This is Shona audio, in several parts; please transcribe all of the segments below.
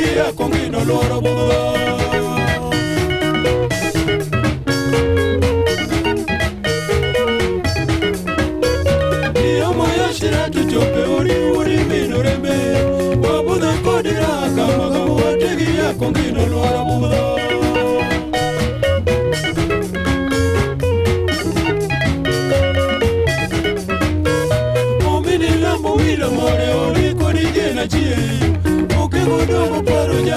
ngiya kongino loro bogo Niyo moyo shira tuchope uri uri minu rembe Wabudha kodira kama gamu wategi ya kongino loro bogo Mwini lambu wila more ori kodigena chie Mwini lambu wila more ori kodigena chie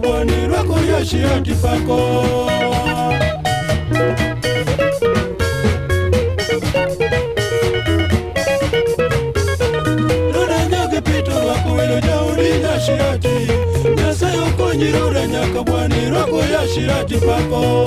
kabwani lwako yashihati pako nyasaye okonyirura nyaka bwani lwako yashihati pako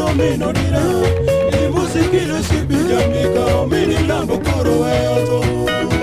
ominonira imuzikilo sibijamika coro e eyoto